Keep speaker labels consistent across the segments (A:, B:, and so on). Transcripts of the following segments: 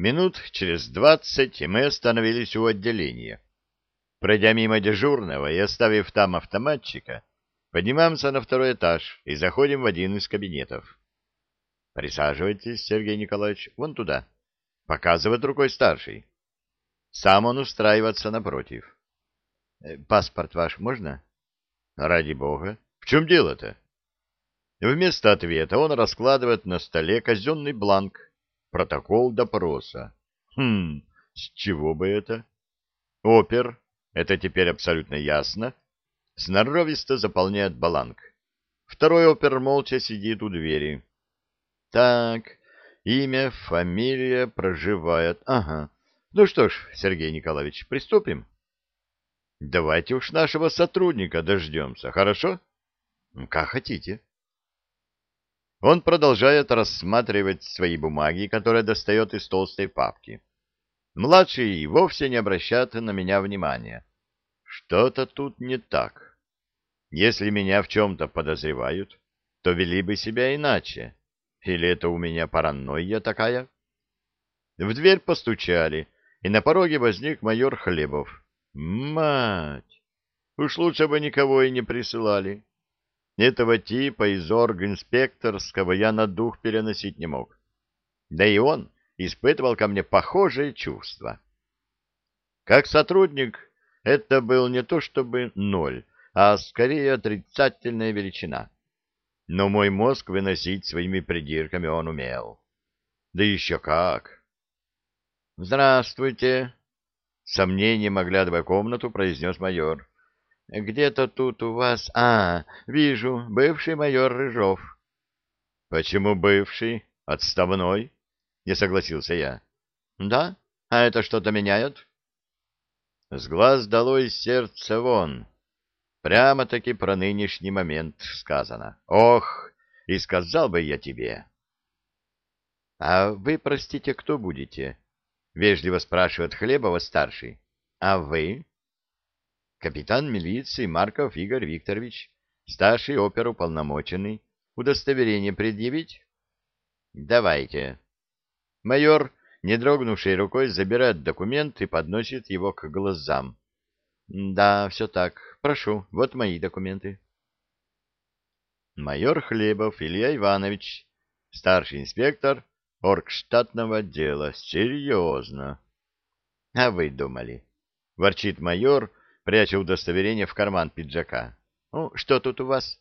A: Минут через двадцать мы остановились у отделения. Пройдя мимо дежурного и оставив там автоматчика, поднимаемся на второй этаж и заходим в один из кабинетов. Присаживайтесь, Сергей Николаевич, вон туда. Показывает рукой старший. Сам он устраивается напротив. «Э, паспорт ваш можно? Ради бога. В чем дело-то? Вместо ответа он раскладывает на столе казенный бланк. Протокол допроса. Хм, с чего бы это? Опер, это теперь абсолютно ясно, сноровисто заполняет бланк. Второй опер молча сидит у двери. Так, имя, фамилия, проживает. Ага. Ну что ж, Сергей Николаевич, приступим. Давайте уж нашего сотрудника дождемся, хорошо? Как хотите. Он продолжает рассматривать свои бумаги, которые достает из толстой папки. Младший вовсе не обращает на меня внимания. Что-то тут не так. Если меня в чем-то подозревают, то вели бы себя иначе. Или это у меня паранойя такая? В дверь постучали, и на пороге возник майор Хлебов. Мать! Уж лучше бы никого и не присылали. Этого типа из оргинспекторского я на дух переносить не мог. Да и он испытывал ко мне похожие чувства. Как сотрудник это был не то чтобы ноль, а скорее отрицательная величина. Но мой мозг выносить своими придирками он умел. Да еще как! «Здравствуйте!» Сомнением оглядывая комнату, произнес майор. Где-то тут у вас... А, вижу, бывший майор Рыжов. Почему бывший? Отставной? Не согласился я. Да? А это что-то меняет? С глаз долой сердце вон. Прямо-таки про нынешний момент сказано. Ох, и сказал бы я тебе. — А вы, простите, кто будете? — вежливо спрашивает Хлебова-старший. — А вы? Капитан милиции Марков Игорь Викторович, старший оперуполномоченный. Удостоверение предъявить? Давайте. Майор, не дрогнувшей рукой, забирает документ и подносит его к глазам. Да, все так. Прошу, вот мои документы. Майор Хлебов Илья Иванович, старший инспектор оргштатного отдела. Серьезно. А вы думали? Ворчит майор, пряча удостоверение в карман пиджака. «Ну, что тут у вас?»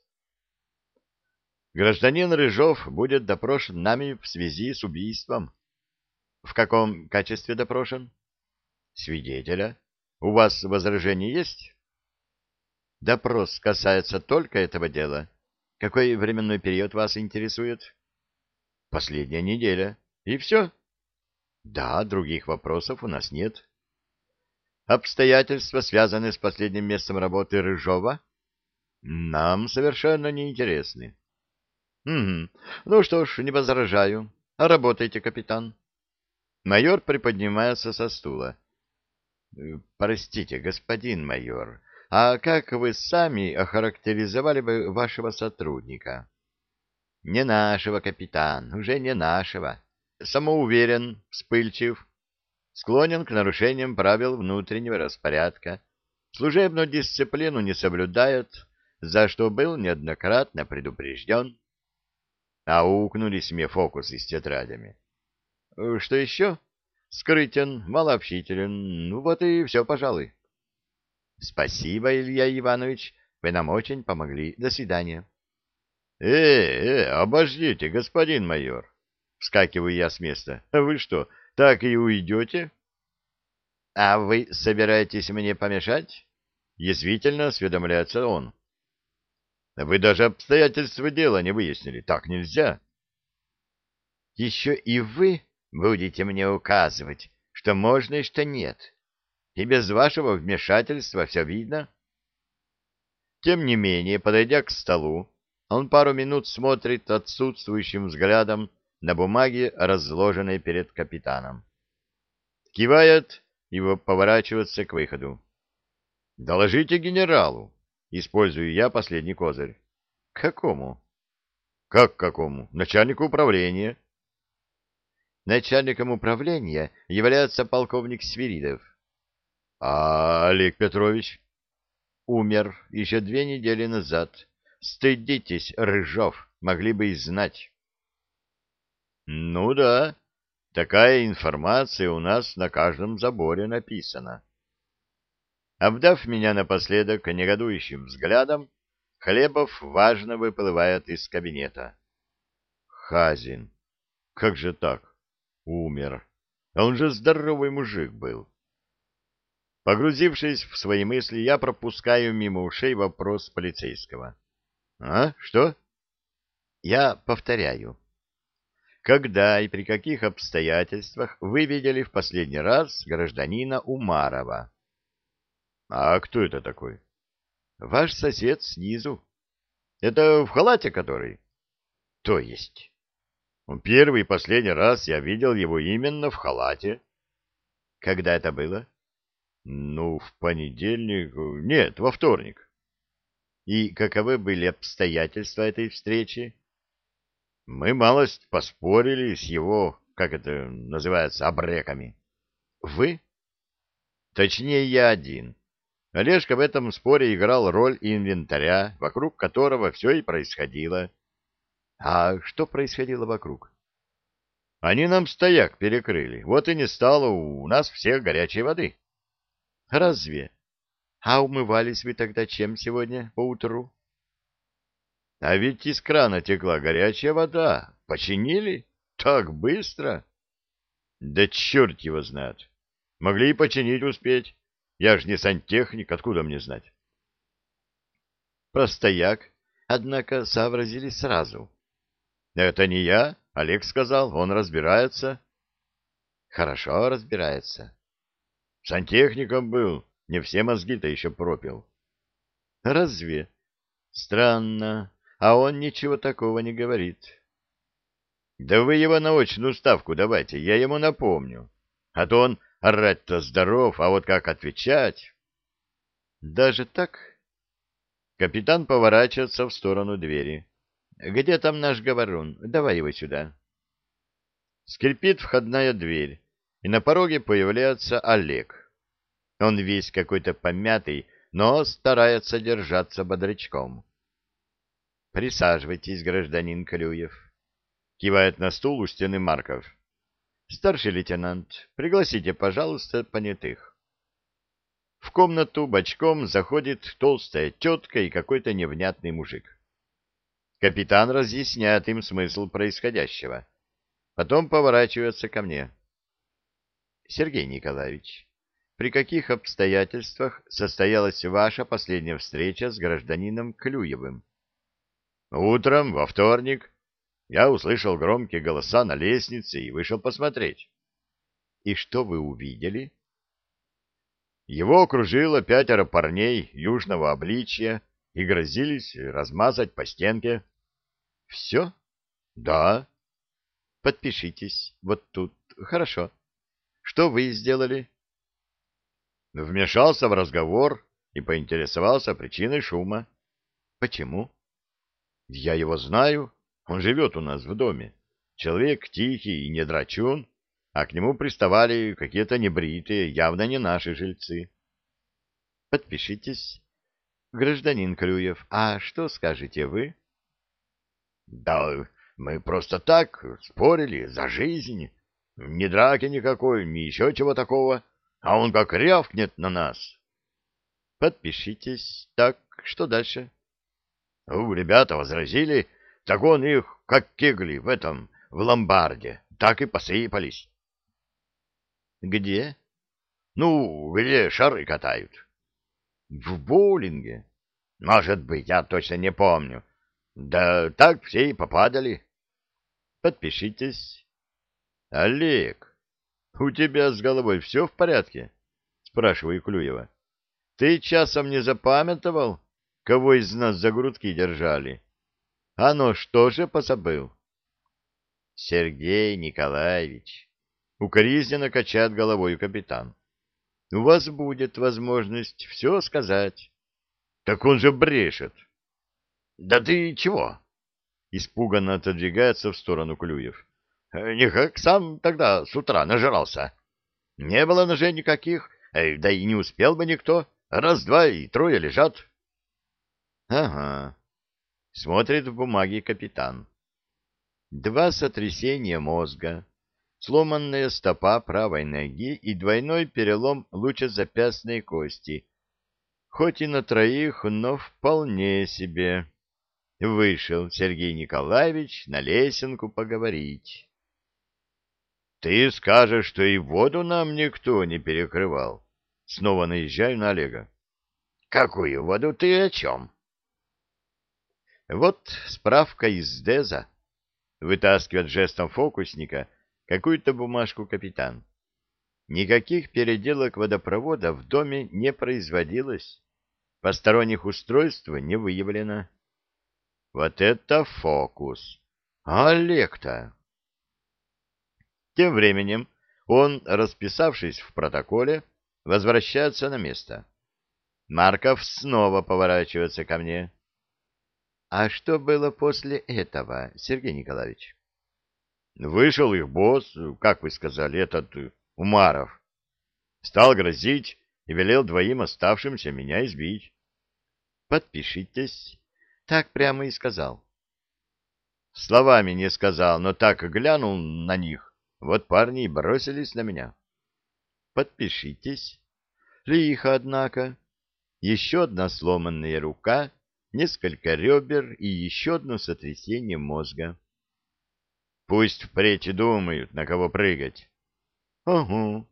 A: «Гражданин Рыжов будет допрошен нами в связи с убийством». «В каком качестве допрошен?» «Свидетеля. У вас возражения есть?» «Допрос касается только этого дела. Какой временной период вас интересует?» «Последняя неделя. И все?» «Да, других вопросов у нас нет». Обстоятельства, связанные с последним местом работы Рыжова, нам совершенно не интересны. Угу. Ну что ж, не возражаю. Работайте, капитан. Майор приподнимается со стула. Простите, господин майор, а как вы сами охарактеризовали бы вашего сотрудника? Не нашего, капитан, уже не нашего. Самоуверен, вспыльчив, склонен к нарушениям правил внутреннего распорядка, служебную дисциплину не соблюдает, за что был неоднократно предупрежден. Аукнулись мне фокусы с тетрадями. Что еще? Скрытен, малообщителен, ну вот и все, пожалуй. Спасибо, Илья Иванович, вы нам очень помогли. До свидания. Э, э, обождите, господин майор. Вскакиваю я с места. Вы что, так и уйдете? — А вы собираетесь мне помешать? — язвительно осведомляется он. — Вы даже обстоятельства дела не выяснили. Так нельзя. — Еще и вы будете мне указывать, что можно и что нет. И без вашего вмешательства все видно. Тем не менее, подойдя к столу, он пару минут смотрит отсутствующим взглядом на бумаге, разложенной перед капитаном. Кивает и поворачивается к выходу. «Доложите генералу!» Использую я последний козырь. «Какому?» «Как какому? Начальнику управления». Начальником управления является полковник Свиридов. А Олег Петрович? Умер еще две недели назад. Стыдитесь, Рыжов, могли бы и знать. Ну да, такая информация у нас на каждом заборе написана. Обдав меня напоследок негодующим взглядом, Хлебов важно выплывает из кабинета. Хазин. Как же так? Умер. А он же здоровый мужик был. Погрузившись в свои мысли, я пропускаю мимо ушей вопрос полицейского. «А? Что?» «Я повторяю. Когда и при каких обстоятельствах вы видели в последний раз гражданина Умарова?» «А кто это такой?» «Ваш сосед снизу». «Это в халате который?» «То есть?» «Первый и последний раз я видел его именно в халате». «Когда это было?» Ну, в понедельник... Нет, во вторник. И каковы были обстоятельства этой встречи? Мы малость поспорили с его, как это называется, обреками. Вы? Точнее, я один. Олежка в этом споре играл роль инвентаря, вокруг которого все и происходило. А что происходило вокруг? Они нам стояк перекрыли, вот и не стало у нас всех горячей воды. Разве? А умывались вы тогда чем сегодня поутру? А ведь из крана текла горячая вода. Починили? Так быстро? Да черт его знает. Могли и починить успеть. Я ж не сантехник, откуда мне знать? Простояк, однако, сообразили сразу. Это не я, Олег сказал, он разбирается. Хорошо разбирается. Сантехником был, не все мозги-то еще пропил. Разве? Странно, а он ничего такого не говорит. Да вы его на очную ставку давайте, я ему напомню. А то он орать-то здоров, а вот как отвечать? Даже так? Капитан поворачивается в сторону двери. Где там наш говорун? Давай его сюда. Скрипит входная дверь, и на пороге появляется Олег. Он весь какой-то помятый, но старается держаться бодрячком. — Присаживайтесь, гражданин Клюев. Кивает на стул у стены Марков. — Старший лейтенант, пригласите, пожалуйста, понятых. В комнату бочком заходит толстая тетка и какой-то невнятный мужик. Капитан разъясняет им смысл происходящего. Потом поворачивается ко мне. — Сергей Николаевич, при каких обстоятельствах состоялась ваша последняя встреча с гражданином Клюевым? Утром, во вторник, я услышал громкие голоса на лестнице и вышел посмотреть. И что вы увидели? Его окружило пятеро парней южного обличья и грозились размазать по стенке. Все? Да. Подпишитесь вот тут. Хорошо. Что вы сделали? Вмешался в разговор и поинтересовался причиной шума. Почему? Я его знаю. Он живет у нас в доме. Человек тихий и не драчун, а к нему приставали какие-то небритые, явно не наши жильцы. Подпишитесь. Гражданин Клюев, а что скажете вы? Да мы просто так спорили за жизнь. Ни драки никакой, ни еще чего такого а он как рявкнет на нас. Подпишитесь. Так, что дальше? Ну, ребята возразили, так он их, как кегли в этом, в ломбарде, так и посыпались. Где? Ну, где шары катают. В боулинге. Может быть, я точно не помню. Да так все и попадали. Подпишитесь. Олег, — У тебя с головой все в порядке? — спрашиваю Клюева. — Ты часом не запамятовал, кого из нас за грудки держали? А ну что же позабыл? — Сергей Николаевич, — укоризненно качает головой капитан, — у вас будет возможность все сказать. — Так он же брешет. — Да ты чего? — испуганно отодвигается в сторону Клюев. Не как сам тогда с утра нажрался. Не было ножей никаких, да и не успел бы никто. Раз-два и трое лежат. Ага. Смотрит в бумаге капитан. Два сотрясения мозга, сломанная стопа правой ноги и двойной перелом лучезапястной кости. Хоть и на троих, но вполне себе. Вышел Сергей Николаевич на лесенку поговорить. — Ты скажешь, что и воду нам никто не перекрывал? Снова наезжаю на Олега. — Какую воду ты о чем? — Вот справка из ДЭЗа. Вытаскивает жестом фокусника какую-то бумажку капитан. Никаких переделок водопровода в доме не производилось. Посторонних устройств не выявлено. Вот это фокус! Олег-то! Тем временем он, расписавшись в протоколе, возвращается на место. Марков снова поворачивается ко мне. — А что было после этого, Сергей Николаевич? — Вышел их босс, как вы сказали, этот Умаров. Стал грозить и велел двоим оставшимся меня избить. — Подпишитесь. Так прямо и сказал. Словами не сказал, но так глянул на них. Вот парни и бросились на меня. Подпишитесь. Лихо, однако. Еще одна сломанная рука, несколько ребер и еще одно сотрясение мозга. Пусть впредь думают, на кого прыгать. Угу.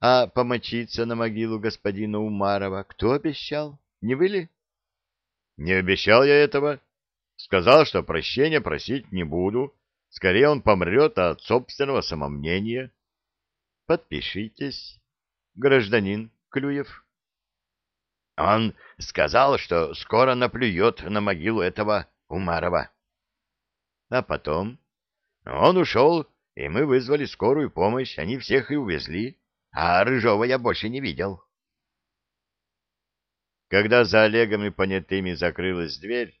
A: А помочиться на могилу господина Умарова кто обещал? Не вы ли? Не обещал я этого. Сказал, что прощения просить не буду. Скорее он помрет от собственного самомнения. Подпишитесь, гражданин Клюев. Он сказал, что скоро наплюет на могилу этого Умарова. А потом он ушел, и мы вызвали скорую помощь. Они всех и увезли, а Рыжова я больше не видел. Когда за Олегом и понятыми закрылась дверь,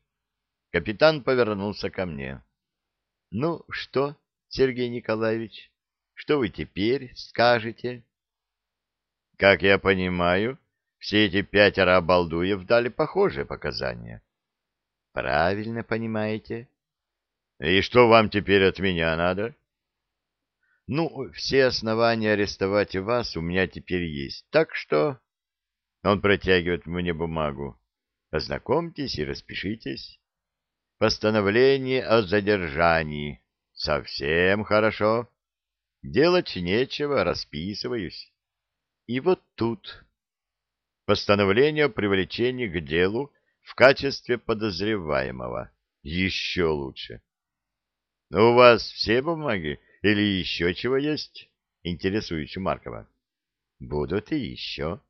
A: капитан повернулся ко мне. — Ну что, Сергей Николаевич, что вы теперь скажете? — Как я понимаю, все эти пятеро обалдуев дали похожие показания. — Правильно понимаете. — И что вам теперь от меня надо? — Ну, все основания арестовать вас у меня теперь есть, так что... Он протягивает мне бумагу. Ознакомьтесь и распишитесь. Постановление о задержании. Совсем хорошо. Делать нечего, расписываюсь. И вот тут. Постановление о привлечении к делу в качестве подозреваемого. Еще лучше. У вас все бумаги или еще чего есть? Интересуюсь у Маркова. Будут и еще.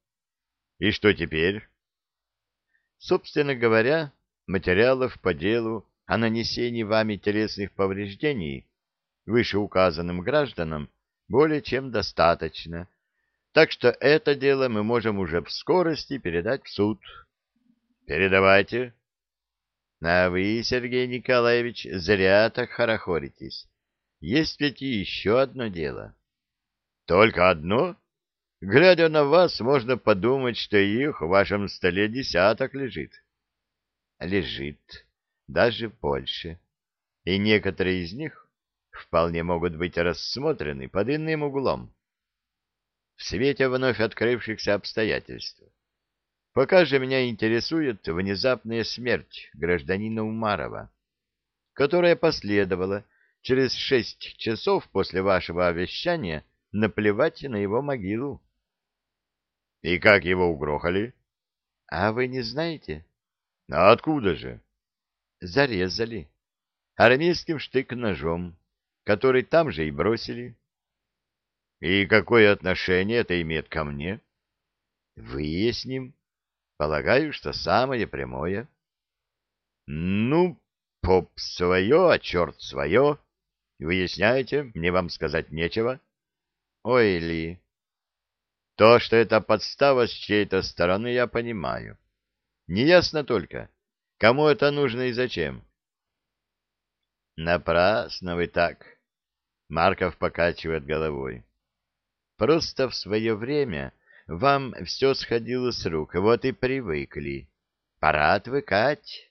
A: И что теперь? Собственно говоря, материалов по делу о нанесении вами телесных повреждений вышеуказанным гражданам более чем достаточно, так что это дело мы можем уже в скорости передать в суд. Передавайте. А вы, Сергей Николаевич, зря так хорохоритесь. Есть ведь еще одно дело. Только одно? Глядя на вас, можно подумать, что их в вашем столе десяток лежит. Лежит, даже больше. И некоторые из них вполне могут быть рассмотрены под иным углом. В свете вновь открывшихся обстоятельств. Пока же меня интересует внезапная смерть гражданина Умарова, которая последовала через шесть часов после вашего овещания наплевать на его могилу. И как его угрохали? А вы не знаете? А откуда же? Зарезали. Армейским штык-ножом, который там же и бросили. И какое отношение это имеет ко мне? Выясним. Полагаю, что самое прямое. Ну, поп свое, а черт свое. Выясняйте, мне вам сказать нечего. Ой, Ли, то, что это подстава с чьей-то стороны, я понимаю. Неясно только, кому это нужно и зачем. Напрасно вы так. Марков покачивает головой. Просто в свое время вам все сходило с рук, вот и привыкли. Пора отвыкать.